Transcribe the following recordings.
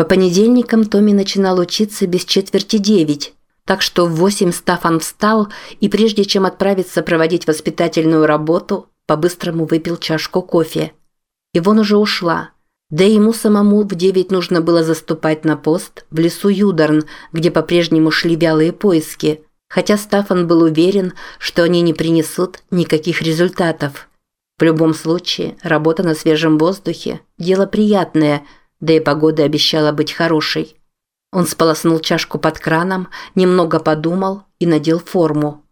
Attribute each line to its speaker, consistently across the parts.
Speaker 1: По понедельникам Томми начинал учиться без четверти девять, так что в восемь Стафан встал и прежде чем отправиться проводить воспитательную работу, по-быстрому выпил чашку кофе. И вон уже ушла. Да и ему самому в девять нужно было заступать на пост в лесу Юдарн, где по-прежнему шли вялые поиски, хотя Стафан был уверен, что они не принесут никаких результатов. В любом случае, работа на свежем воздухе – дело приятное, да и погода обещала быть хорошей. Он сполоснул чашку под краном, немного подумал и надел форму.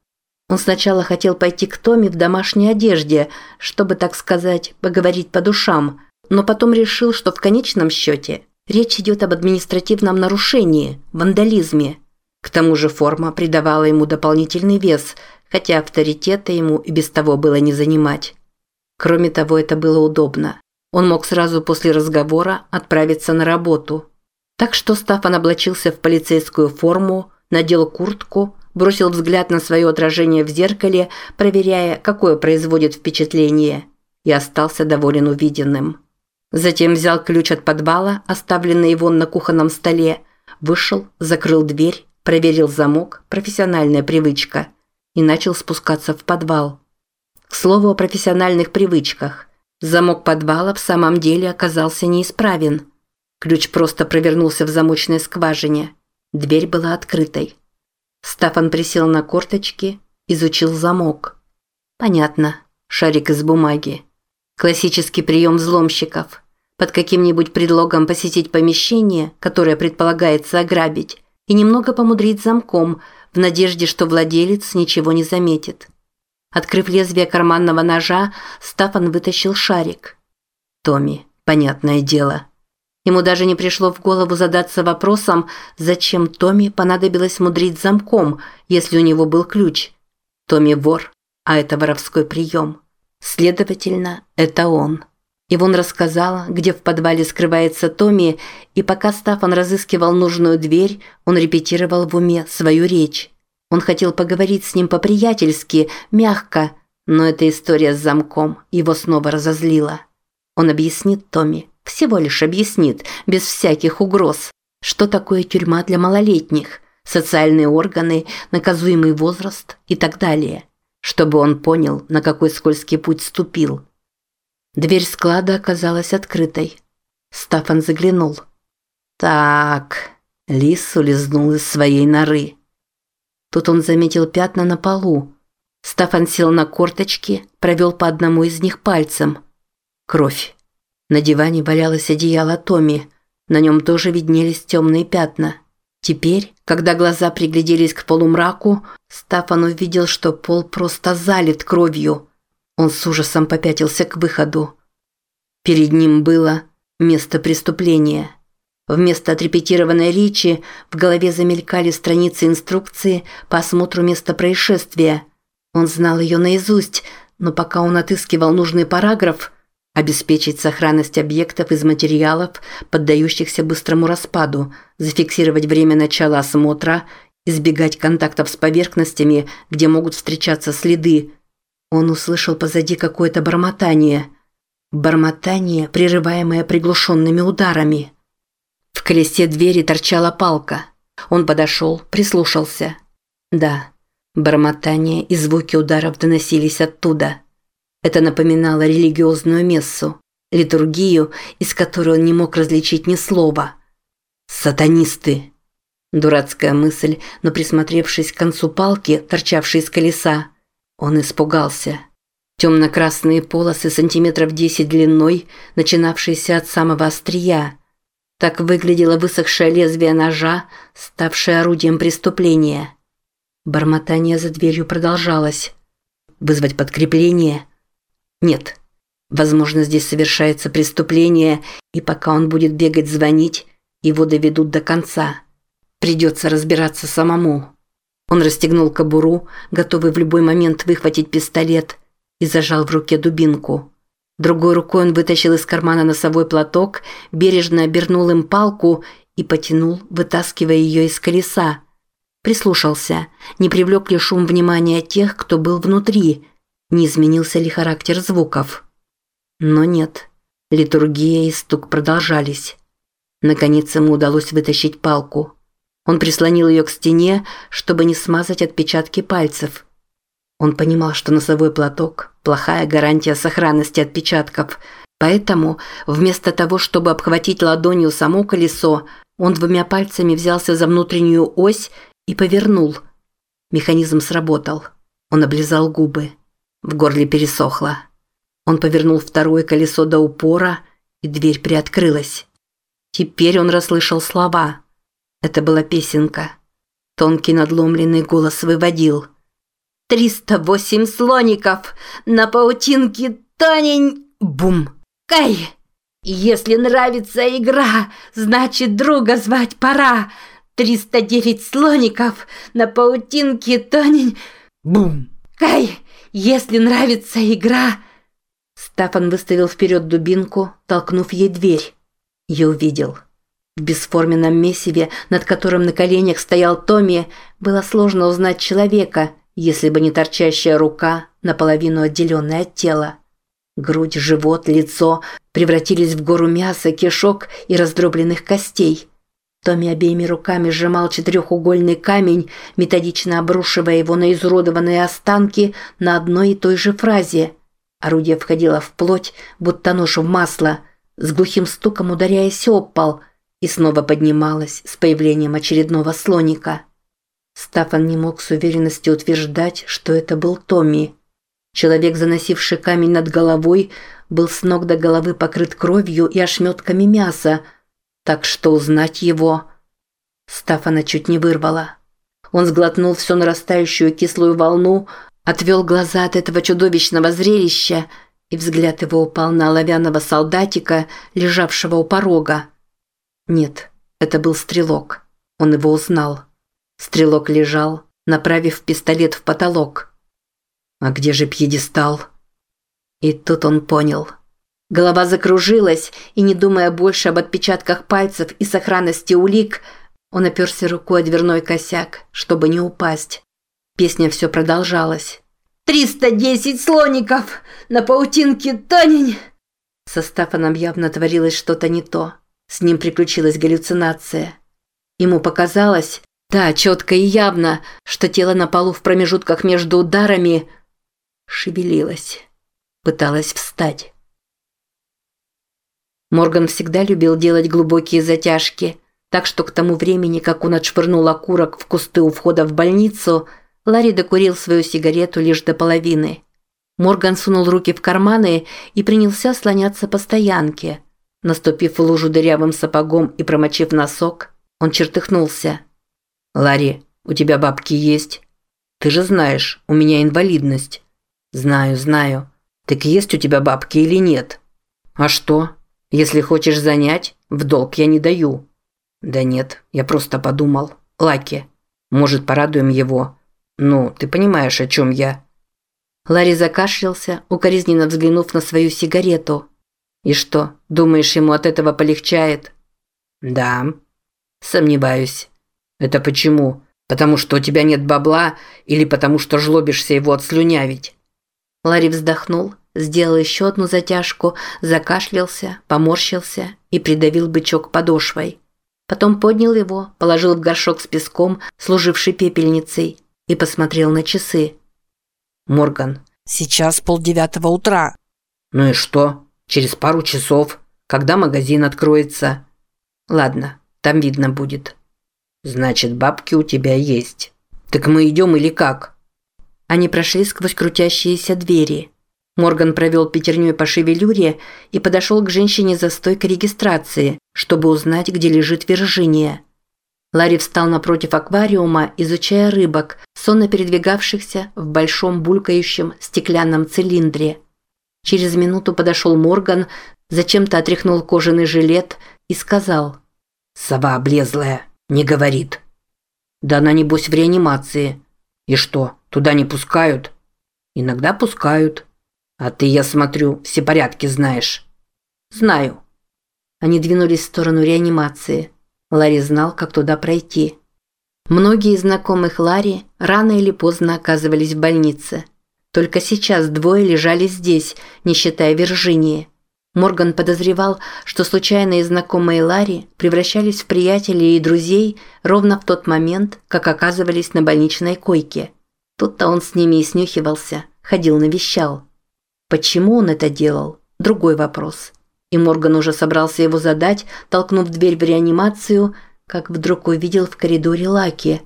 Speaker 1: Он сначала хотел пойти к Томе в домашней одежде, чтобы, так сказать, поговорить по душам, но потом решил, что в конечном счете речь идет об административном нарушении, вандализме. К тому же форма придавала ему дополнительный вес, хотя авторитета ему и без того было не занимать. Кроме того, это было удобно. Он мог сразу после разговора отправиться на работу. Так что Стафан облачился в полицейскую форму, надел куртку, бросил взгляд на свое отражение в зеркале, проверяя, какое производит впечатление, и остался доволен увиденным. Затем взял ключ от подвала, оставленный его на кухонном столе, вышел, закрыл дверь, проверил замок, профессиональная привычка, и начал спускаться в подвал. К слову о профессиональных привычках. Замок подвала в самом деле оказался неисправен. Ключ просто провернулся в замочной скважине. Дверь была открытой. Стафан присел на корточки, изучил замок. Понятно. Шарик из бумаги. Классический прием взломщиков. Под каким-нибудь предлогом посетить помещение, которое предполагается ограбить, и немного помудрить замком, в надежде, что владелец ничего не заметит. Открыв лезвие карманного ножа, Стафан вытащил шарик. Томми, понятное дело. Ему даже не пришло в голову задаться вопросом, зачем Томми понадобилось мудрить замком, если у него был ключ. Томми вор, а это воровской прием. Следовательно, это он. Ивон рассказала, где в подвале скрывается Томми, и пока Стафан разыскивал нужную дверь, он репетировал в уме свою речь. Он хотел поговорить с ним по-приятельски, мягко, но эта история с замком его снова разозлила. Он объяснит Томми, всего лишь объяснит, без всяких угроз, что такое тюрьма для малолетних, социальные органы, наказуемый возраст и так далее, чтобы он понял, на какой скользкий путь ступил. Дверь склада оказалась открытой. Стафан заглянул. Так, лис улизнул из своей норы. Тут он заметил пятна на полу. Стафан сел на корточки, провел по одному из них пальцем. Кровь. На диване валялось одеяло Томи. На нем тоже виднелись темные пятна. Теперь, когда глаза пригляделись к полумраку, Стафан увидел, что пол просто залит кровью. Он с ужасом попятился к выходу. Перед ним было место преступления. Вместо отрепетированной речи в голове замелькали страницы инструкции по осмотру места происшествия. Он знал ее наизусть, но пока он отыскивал нужный параграф – обеспечить сохранность объектов из материалов, поддающихся быстрому распаду, зафиксировать время начала осмотра, избегать контактов с поверхностями, где могут встречаться следы. Он услышал позади какое-то бормотание. Бормотание, прерываемое приглушенными ударами. В колесе двери торчала палка. Он подошел, прислушался. Да, бормотание и звуки ударов доносились оттуда. Это напоминало религиозную мессу, литургию, из которой он не мог различить ни слова. «Сатанисты!» Дурацкая мысль, но присмотревшись к концу палки, торчавшей из колеса, он испугался. Темно-красные полосы сантиметров десять длиной, начинавшиеся от самого острия. Так выглядело высохшее лезвие ножа, ставшее орудием преступления. Бормотание за дверью продолжалось. Вызвать подкрепление – нет. Возможно, здесь совершается преступление, и пока он будет бегать звонить, его доведут до конца. Придется разбираться самому. Он расстегнул кобуру, готовый в любой момент выхватить пистолет, и зажал в руке дубинку. Другой рукой он вытащил из кармана носовой платок, бережно обернул им палку и потянул, вытаскивая ее из колеса. Прислушался, не привлек ли шум внимания тех, кто был внутри – не изменился ли характер звуков. Но нет, литургия и стук продолжались. Наконец ему удалось вытащить палку. Он прислонил ее к стене, чтобы не смазать отпечатки пальцев. Он понимал, что носовой платок – плохая гарантия сохранности отпечатков, поэтому вместо того, чтобы обхватить ладонью само колесо, он двумя пальцами взялся за внутреннюю ось и повернул. Механизм сработал. Он облизал губы. В горле пересохло. Он повернул второе колесо до упора, и дверь приоткрылась. Теперь он расслышал слова. Это была песенка. Тонкий надломленный голос выводил. «Триста восемь слоников! На паутинке тонень!» Бум! «Кай! Если нравится игра, значит друга звать пора! Триста девять слоников! На паутинке тонень!» Бум! «Кай! Если нравится игра...» Стефан выставил вперед дубинку, толкнув ей дверь. Я увидел. В бесформенном месиве, над которым на коленях стоял Томми, было сложно узнать человека, если бы не торчащая рука, наполовину отделенная от тела. Грудь, живот, лицо превратились в гору мяса, кишок и раздробленных костей. Томми обеими руками сжимал четырехугольный камень, методично обрушивая его на изуродованные останки на одной и той же фразе. Орудие входило в плоть, будто нож в масло – с глухим стуком ударяясь об пол, и снова поднималась с появлением очередного слоника. Стафан не мог с уверенностью утверждать, что это был Томми. Человек, заносивший камень над головой, был с ног до головы покрыт кровью и ошметками мяса, так что узнать его... Стафана чуть не вырвало. Он сглотнул всю нарастающую кислую волну, отвел глаза от этого чудовищного зрелища и взгляд его упал на оловянного солдатика, лежавшего у порога. Нет, это был стрелок. Он его узнал. Стрелок лежал, направив пистолет в потолок. А где же пьедестал? И тут он понял. Голова закружилась, и не думая больше об отпечатках пальцев и сохранности улик, он оперся рукой о дверной косяк, чтобы не упасть. Песня все продолжалась. «Триста десять слоников! На паутинке тонень!» Со Стафаном явно творилось что-то не то. С ним приключилась галлюцинация. Ему показалось, да, четко и явно, что тело на полу в промежутках между ударами шевелилось, пыталось встать. Морган всегда любил делать глубокие затяжки, так что к тому времени, как он отшвырнул окурок в кусты у входа в больницу – Ларри докурил свою сигарету лишь до половины. Морган сунул руки в карманы и принялся слоняться по стоянке. Наступив в лужу дырявым сапогом и промочив носок, он чертыхнулся. «Ларри, у тебя бабки есть? Ты же знаешь, у меня инвалидность». «Знаю, знаю. Так есть у тебя бабки или нет?» «А что? Если хочешь занять, в долг я не даю». «Да нет, я просто подумал. Лаки. Может, порадуем его. «Ну, ты понимаешь, о чем я?» Ларри закашлялся, укоризненно взглянув на свою сигарету. «И что, думаешь, ему от этого полегчает?» «Да». «Сомневаюсь». «Это почему? Потому что у тебя нет бабла или потому что жлобишься его отслюнявить?» Ларри вздохнул, сделал еще одну затяжку, закашлялся, поморщился и придавил бычок подошвой. Потом поднял его, положил в горшок с песком, служивший пепельницей, и посмотрел на часы.
Speaker 2: «Морган, сейчас полдевятого утра».
Speaker 1: «Ну и что? Через пару часов, когда магазин откроется?» «Ладно, там видно будет». «Значит, бабки у тебя есть. Так мы идем или как?» Они прошли сквозь крутящиеся двери. Морган провел пятерней по шевелюре и подошел к женщине за стойкой регистрации, чтобы узнать, где лежит Виржиния. Ларри встал напротив аквариума, изучая рыбок, сонно передвигавшихся в большом булькающем стеклянном цилиндре. Через минуту подошел Морган, зачем-то отряхнул кожаный жилет и сказал «Сова облезлая, не говорит». «Да она небось в реанимации». «И что, туда не пускают?» «Иногда пускают». «А ты, я смотрю, все порядки знаешь». «Знаю». Они двинулись в сторону реанимации. Ларри знал, как туда пройти. Многие из знакомых Ларри рано или поздно оказывались в больнице. Только сейчас двое лежали здесь, не считая Виржинии. Морган подозревал, что случайные знакомые Ларри превращались в приятелей и друзей ровно в тот момент, как оказывались на больничной койке. Тут-то он с ними и снюхивался, ходил навещал. Почему он это делал? Другой вопрос. И Морган уже собрался его задать, толкнув дверь в реанимацию, как вдруг увидел в коридоре Лаки.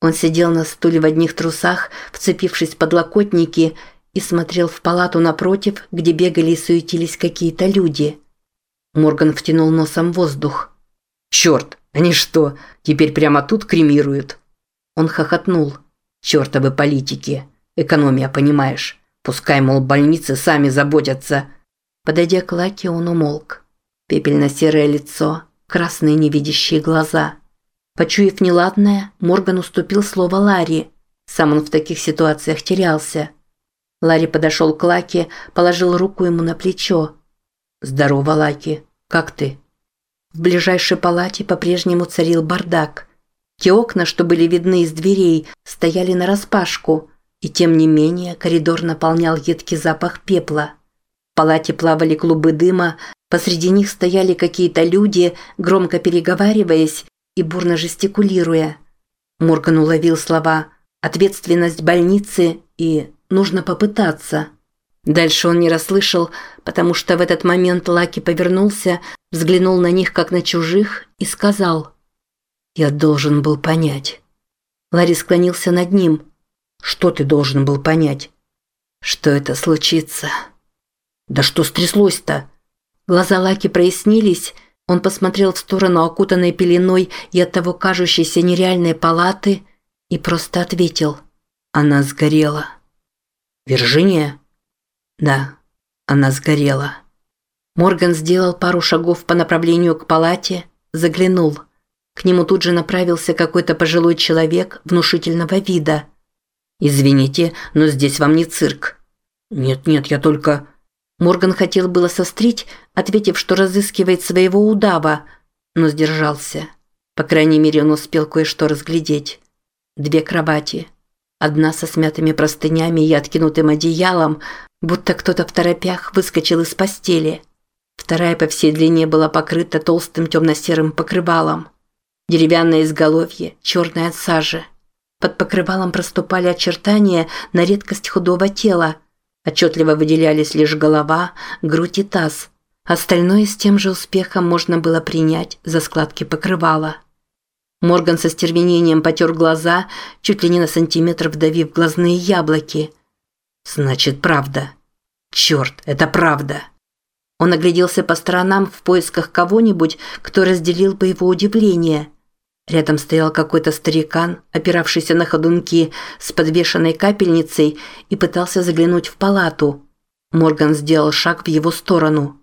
Speaker 1: Он сидел на стуле в одних трусах, вцепившись в подлокотники, и смотрел в палату напротив, где бегали и суетились какие-то люди. Морган втянул носом воздух.
Speaker 2: «Черт, они что, теперь прямо тут кремируют?»
Speaker 1: Он хохотнул.
Speaker 2: «Чертовы политики. Экономия, понимаешь. Пускай, мол, больницы сами заботятся».
Speaker 1: Подойдя к Лаке, он умолк. Пепельно-серое лицо, красные невидящие глаза. Почуяв неладное, Морган уступил слово Ларри. Сам он в таких ситуациях терялся. Ларри подошел к Лаке, положил руку ему на плечо.
Speaker 2: «Здорово, Лаки. Как ты?»
Speaker 1: В ближайшей палате по-прежнему царил бардак. Те окна, что были видны из дверей, стояли нараспашку, и тем не менее коридор наполнял едкий запах пепла. В палате плавали клубы дыма, посреди них стояли какие-то люди, громко переговариваясь и бурно жестикулируя. Морган уловил слова «ответственность больницы» и Нужно попытаться. Дальше он не расслышал, потому что в этот момент Лаки повернулся, взглянул на них как на чужих и сказал «Я должен был понять». Ларри склонился над ним. «Что ты должен был понять?» «Что это случится?» «Да что стряслось-то?» Глаза Лаки прояснились, он посмотрел в сторону окутанной пеленой и оттого кажущейся нереальной палаты и просто ответил «Она сгорела».
Speaker 2: «Виржиния?»
Speaker 1: «Да, она сгорела». Морган сделал пару шагов по направлению к палате, заглянул. К нему тут же направился какой-то пожилой человек внушительного вида.
Speaker 2: «Извините, но здесь вам не цирк».
Speaker 1: «Нет-нет, я только...» Морган хотел было сострить, ответив, что разыскивает своего удава, но сдержался. По крайней мере, он успел кое-что разглядеть. Две кровати – Одна со смятыми простынями и откинутым одеялом, будто кто-то в торопях выскочил из постели. Вторая по всей длине была покрыта толстым темно-серым покрывалом. Деревянное изголовье, черное от сажи. Под покрывалом проступали очертания на редкость худого тела. Отчетливо выделялись лишь голова, грудь и таз. Остальное с тем же успехом можно было принять за складки покрывала. Морган со стервенением потер глаза, чуть ли не на сантиметр вдавив глазные яблоки.
Speaker 2: «Значит, правда. Черт, это правда!»
Speaker 1: Он огляделся по сторонам в поисках кого-нибудь, кто разделил бы его удивление. Рядом стоял какой-то старикан, опиравшийся на ходунки с подвешенной капельницей и пытался заглянуть в палату. Морган сделал шаг в его сторону.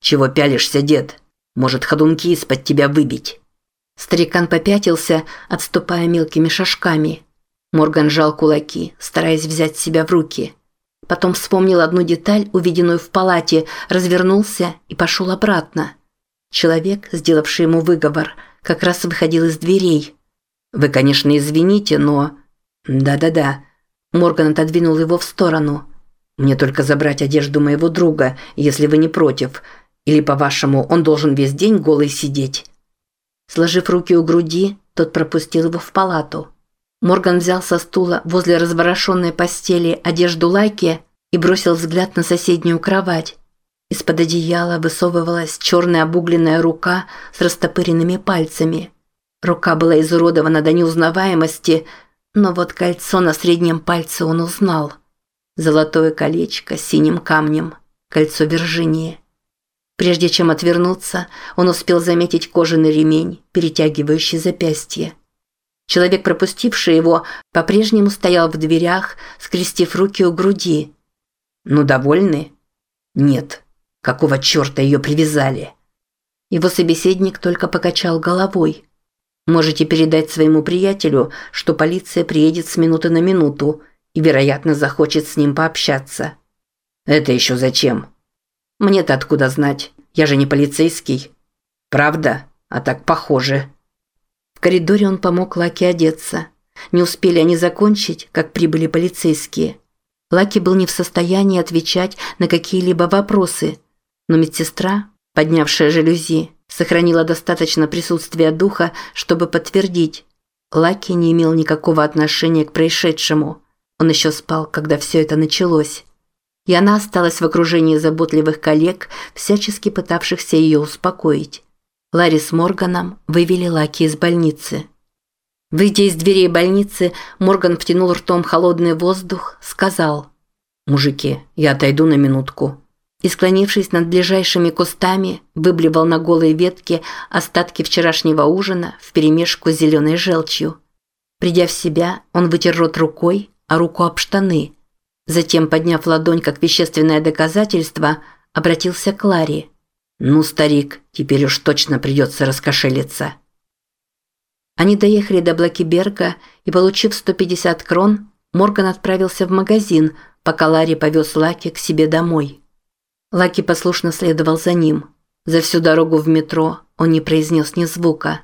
Speaker 2: «Чего пялишься, дед? Может, ходунки из-под тебя выбить?»
Speaker 1: Старикан попятился, отступая мелкими шажками. Морган жал кулаки, стараясь взять себя в руки. Потом вспомнил одну деталь, увиденную в палате, развернулся и пошел обратно. Человек, сделавший ему выговор, как раз выходил из дверей.
Speaker 2: «Вы, конечно, извините, но...»
Speaker 1: «Да-да-да». Морган отодвинул его в сторону.
Speaker 2: «Мне только забрать одежду моего друга, если вы не против. Или, по-вашему, он должен весь день голый сидеть?»
Speaker 1: Сложив руки у груди, тот пропустил его в палату. Морган взял со стула возле разворошенной постели одежду Лайки и бросил взгляд на соседнюю кровать. Из-под одеяла высовывалась черная обугленная рука с растопыренными пальцами. Рука была изуродована до неузнаваемости, но вот кольцо на среднем пальце он узнал. Золотое колечко с синим камнем, кольцо Виржинии. Прежде чем отвернуться, он успел заметить кожаный ремень, перетягивающий запястье. Человек, пропустивший его, по-прежнему стоял в дверях, скрестив руки у груди.
Speaker 2: «Ну, довольны?» «Нет. Какого черта ее привязали?»
Speaker 1: Его собеседник только покачал головой. «Можете передать своему приятелю, что полиция приедет с минуты на минуту и, вероятно, захочет с ним пообщаться».
Speaker 2: «Это еще зачем?»
Speaker 1: Мне-то откуда знать? Я же не полицейский.
Speaker 2: Правда? А так похоже.
Speaker 1: В коридоре он помог Лаки одеться. Не успели они закончить, как прибыли полицейские. Лаки был не в состоянии отвечать на какие-либо вопросы. Но медсестра, поднявшая жалюзи, сохранила достаточно присутствия духа, чтобы подтвердить. Лаки не имел никакого отношения к происшедшему. Он еще спал, когда все это началось. И она осталась в окружении заботливых коллег, всячески пытавшихся ее успокоить. Ларри с Морганом вывели Лаки из больницы. Выйдя из дверей больницы, Морган втянул ртом холодный воздух, сказал «Мужики, я отойду на минутку» и, склонившись над ближайшими кустами, выблевал на голые ветки остатки вчерашнего ужина вперемешку с зеленой желчью. Придя в себя, он вытер рот рукой, а руку об штаны. Затем, подняв ладонь как вещественное доказательство, обратился к Ларе. «Ну, старик, теперь уж точно придется раскошелиться». Они доехали до Блакиберга и, получив 150 крон, Морган отправился в магазин, пока Ларри повез Лаки к себе домой. Лаки послушно следовал за ним. За всю дорогу в метро он не произнес ни звука.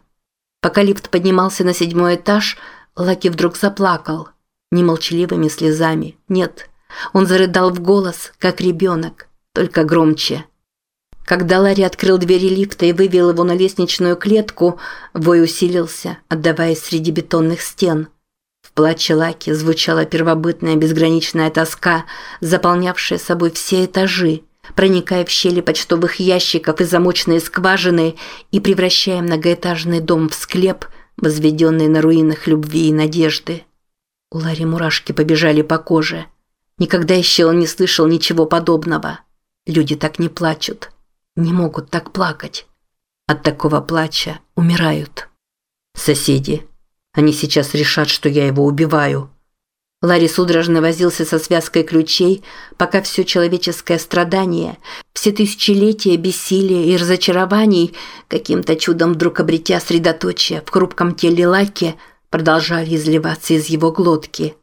Speaker 1: Пока лифт поднимался на седьмой этаж, Лаки вдруг заплакал. Не молчаливыми слезами, нет. Он зарыдал в голос, как ребенок, только громче. Когда Ларри открыл двери лифта и вывел его на лестничную клетку, вой усилился, отдаваясь среди бетонных стен. В плаче Лаки звучала первобытная безграничная тоска, заполнявшая собой все этажи проникая в щели почтовых ящиков и замочные скважины и превращая многоэтажный дом в склеп, возведенный на руинах любви и надежды. У Ларри мурашки побежали по коже. Никогда еще он не слышал ничего подобного. Люди так не плачут. Не могут так плакать. От такого плача умирают. Соседи. Они сейчас решат, что я его убиваю. Ларри судорожно возился со связкой ключей, пока все человеческое страдание, все тысячелетия бессилия и разочарований, каким-то чудом вдруг обретя средоточие в хрупком теле Лаки, продолжали изливаться из его глотки.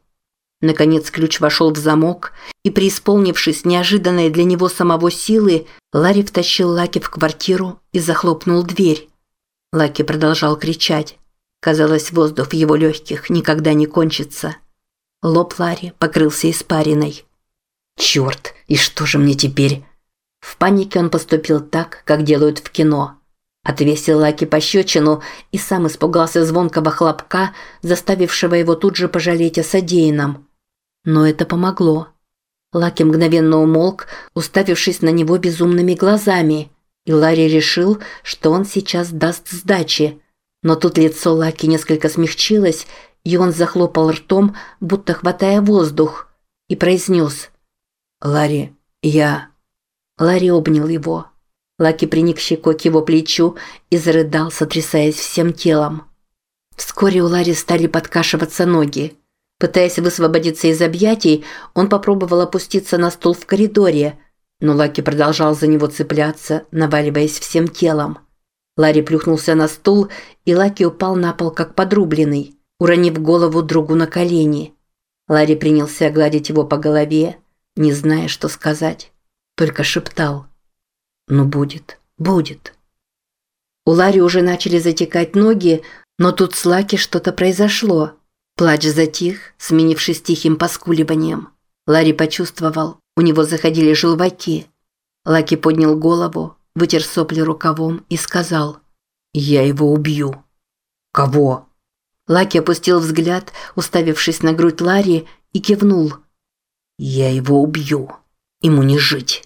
Speaker 1: Наконец ключ вошел в замок, и, преисполнившись неожиданной для него самого силы, Ларри втащил Лаки в квартиру и захлопнул дверь. Лаки продолжал кричать. Казалось, воздух в его легких никогда не кончится. Лоб Ларри покрылся испариной. «Черт, и что же мне теперь?» В панике он поступил так, как делают в кино. Отвесил Лаки пощечину и сам испугался звонкого хлопка, заставившего его тут же пожалеть о содеянном. Но это помогло. Лаки мгновенно умолк, уставившись на него безумными глазами, и Ларри решил, что он сейчас даст сдачи. Но тут лицо Лаки несколько смягчилось, и он захлопал ртом, будто хватая воздух, и произнес «Ларри, я...» Ларри обнял его. Лаки приник щекой к его плечу и зарыдал, сотрясаясь всем телом. Вскоре у Ларри стали подкашиваться ноги. Пытаясь высвободиться из объятий, он попробовал опуститься на стул в коридоре, но Лаки продолжал за него цепляться, наваливаясь всем телом. Ларри плюхнулся на стул, и Лаки упал на пол как подрубленный уронив голову другу на колени. Ларри принялся гладить его по голове, не зная, что сказать. Только шептал. «Ну будет, будет». У Ларри уже начали затекать ноги, но тут с Лаки что-то произошло. Плач затих, сменившись тихим поскуливанием. Ларри почувствовал, у него заходили желваки. Лаки поднял голову, вытер сопли рукавом и сказал «Я его убью». «Кого?» Лаки опустил взгляд, уставившись на грудь Ларри, и кивнул. «Я его убью. Ему не жить».